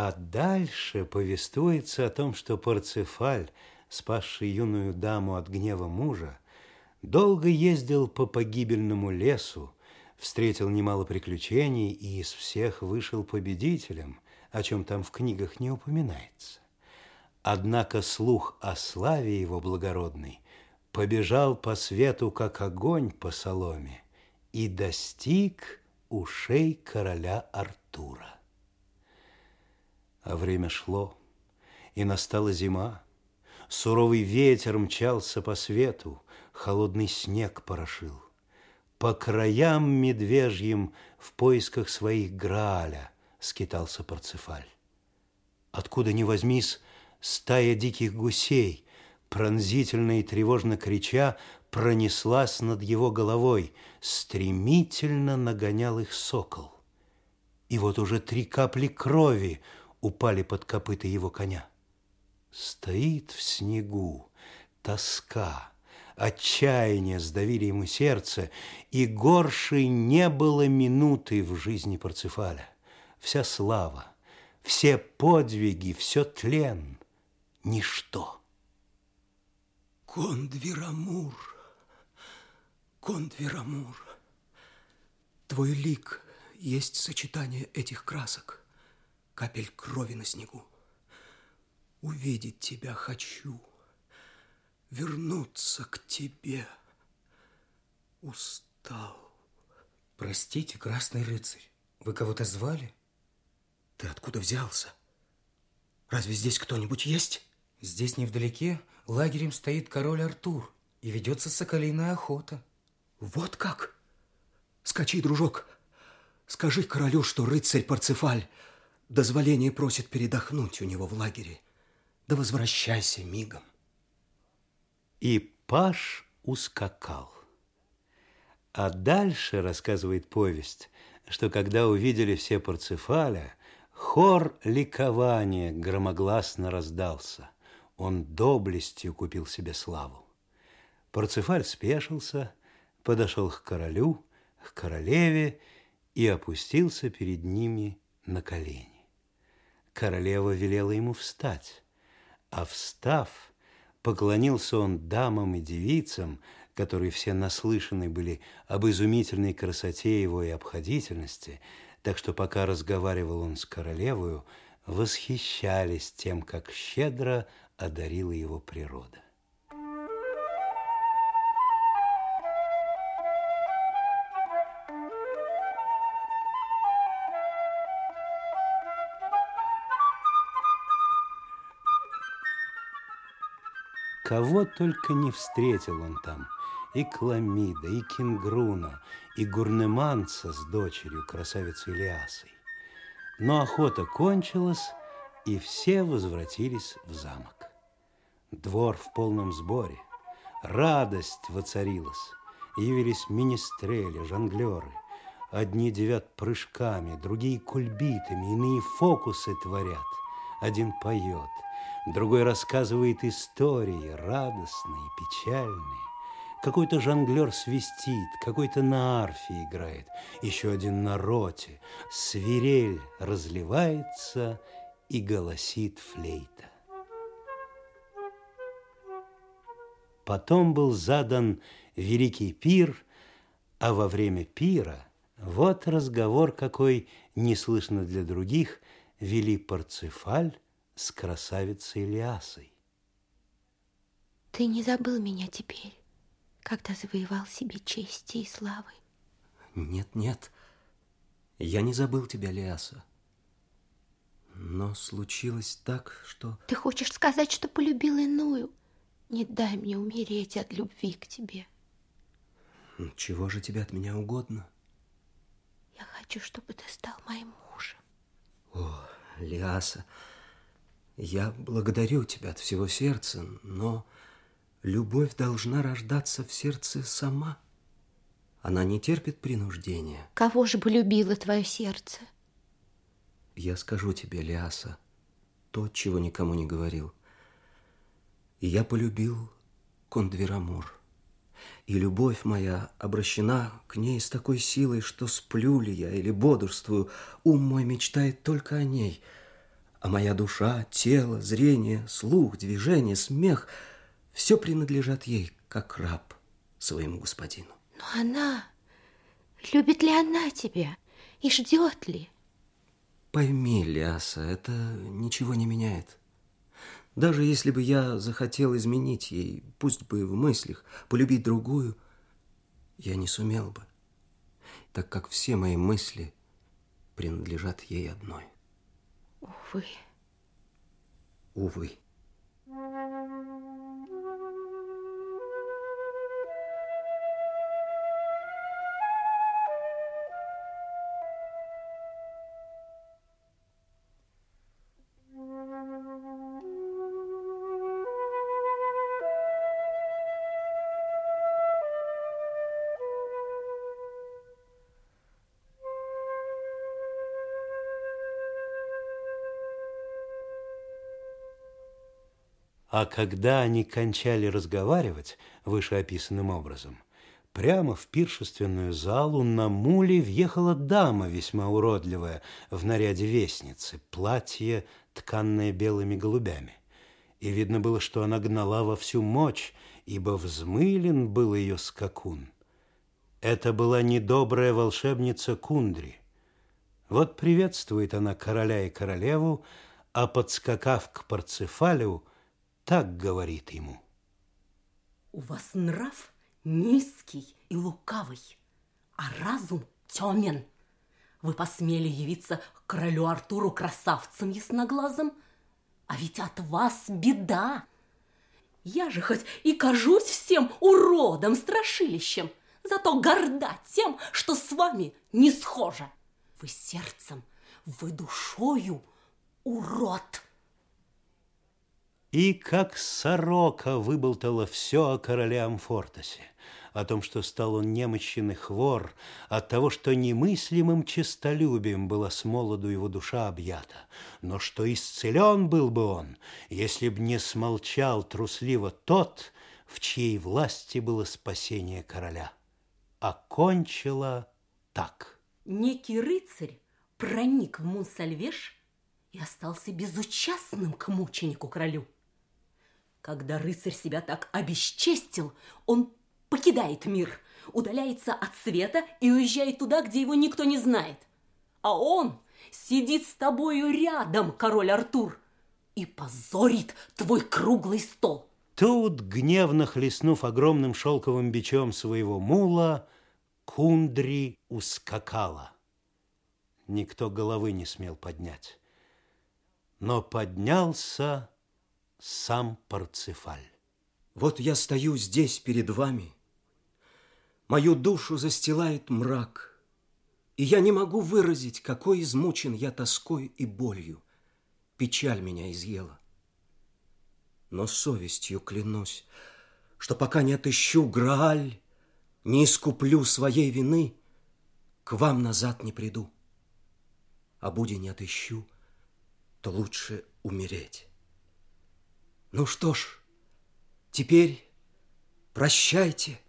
А дальше повествуется о том, что Парцефаль, спасший юную даму от гнева мужа, долго ездил по погибельному лесу, встретил немало приключений и из всех вышел победителем, о чем там в книгах не упоминается. Однако слух о славе его благородной побежал по свету, как огонь по соломе, и достиг ушей короля Артура. А время шло, и настала зима. Суровый ветер мчался по свету, холодный снег порошил. По краям медвежьим в поисках своих Грааля скитался Парцефаль. Откуда ни возьмись, стая диких гусей, пронзительно и тревожно крича, пронеслась над его головой, стремительно нагонял их сокол. И вот уже три капли крови упали под копыта его коня. Стоит в снегу тоска, отчаяние сдавили ему сердце, и горшей не было минуты в жизни Парцефаля. Вся слава, все подвиги, все тлен, ничто. Кондверамур, Кондверамур, твой лик есть сочетание этих красок капель крови на снегу. Увидеть тебя хочу, вернуться к тебе. Устал. Простите, красный рыцарь, вы кого-то звали? Ты откуда взялся? Разве здесь кто-нибудь есть? Здесь невдалеке лагерем стоит король Артур и ведется соколиная охота. Вот как? Скачи, дружок. Скажи королю, что рыцарь Парцефаль Дозволение просит передохнуть у него в лагере. Да возвращайся мигом. И Паш ускакал. А дальше, рассказывает повесть, что когда увидели все Парцефаля, хор ликования громогласно раздался. Он доблестью купил себе славу. Парцефаль спешился, подошел к королю, к королеве и опустился перед ними на колени королева велела ему встать, а встав, поклонился он дамам и девицам, которые все наслышаны были об изумительной красоте его и обходительности, так что пока разговаривал он с королевою, восхищались тем, как щедро одарила его природа. Кого только не встретил он там. И Кламида, и Кингруна, и Гурнеманца с дочерью, красавицей Лиасой. Но охота кончилась, и все возвратились в замок. Двор в полном сборе. Радость воцарилась. Явились министрели, жонглеры. Одни девят прыжками, другие кульбитами, иные фокусы творят. Один поет – другой рассказывает истории, радостные, печальные. Какой-то жонглер свистит, какой-то на арфе играет, еще один на роте. Свирель разливается и голосит флейта. Потом был задан великий пир, а во время пира вот разговор, какой не слышно для других, вели Парцефаль с красавицей Лиасой. Ты не забыл меня теперь, когда завоевал себе чести и славы? Нет, нет, я не забыл тебя, Лиаса. Но случилось так, что... Ты хочешь сказать, что полюбил иную? Не дай мне умереть от любви к тебе. Ну, чего же тебе от меня угодно? Я хочу, чтобы ты стал моим мужем. О, Лиаса, я благодарю тебя от всего сердца, но любовь должна рождаться в сердце сама. Она не терпит принуждения. Кого же бы любило твое сердце? Я скажу тебе, Лиаса, то, чего никому не говорил. Я полюбил Кондверамур. И любовь моя обращена к ней с такой силой, что сплю ли я или бодрствую, ум мой мечтает только о ней – а моя душа, тело, зрение, слух, движение, смех — все принадлежат ей, как раб своему господину. Но она... Любит ли она тебя и ждет ли? Пойми, Ляса, это ничего не меняет. Даже если бы я захотел изменить ей, пусть бы в мыслях, полюбить другую, я не сумел бы, так как все мои мысли принадлежат ей одной. Увы. Увы. А когда они кончали разговаривать вышеописанным образом, прямо в пиршественную залу на муле въехала дама весьма уродливая в наряде вестницы, платье, тканное белыми голубями. И видно было, что она гнала во всю мощь, ибо взмылен был ее скакун. Это была недобрая волшебница Кундри. Вот приветствует она короля и королеву, а подскакав к Парцефалию, так говорит ему. У вас нрав низкий и лукавый, а разум темен. Вы посмели явиться королю Артуру красавцем ясноглазым, а ведь от вас беда. Я же хоть и кажусь всем уродом, страшилищем, зато горда тем, что с вами не схожа. Вы сердцем, вы душою урод. И как сорока выболтала все о короле Амфортосе, о том, что стал он немощен и хвор, от того, что немыслимым честолюбием была с молоду его душа объята, но что исцелен был бы он, если б не смолчал трусливо тот, в чьей власти было спасение короля. Окончила так. Некий рыцарь проник в Мунсальвеш и остался безучастным к мученику-королю. Когда рыцарь себя так обесчестил, он покидает мир, удаляется от света и уезжает туда, где его никто не знает. А он сидит с тобою рядом, король Артур, и позорит твой круглый стол. Тут, гневно хлестнув огромным шелковым бичом своего мула, Кундри ускакала. Никто головы не смел поднять. Но поднялся сам Парцефаль. Вот я стою здесь перед вами, Мою душу застилает мрак, И я не могу выразить, какой измучен я тоской и болью. Печаль меня изъела. Но совестью клянусь, что пока не отыщу Грааль, Не искуплю своей вины, К вам назад не приду. А буди не отыщу, то лучше умереть. Ну что ж, теперь прощайте.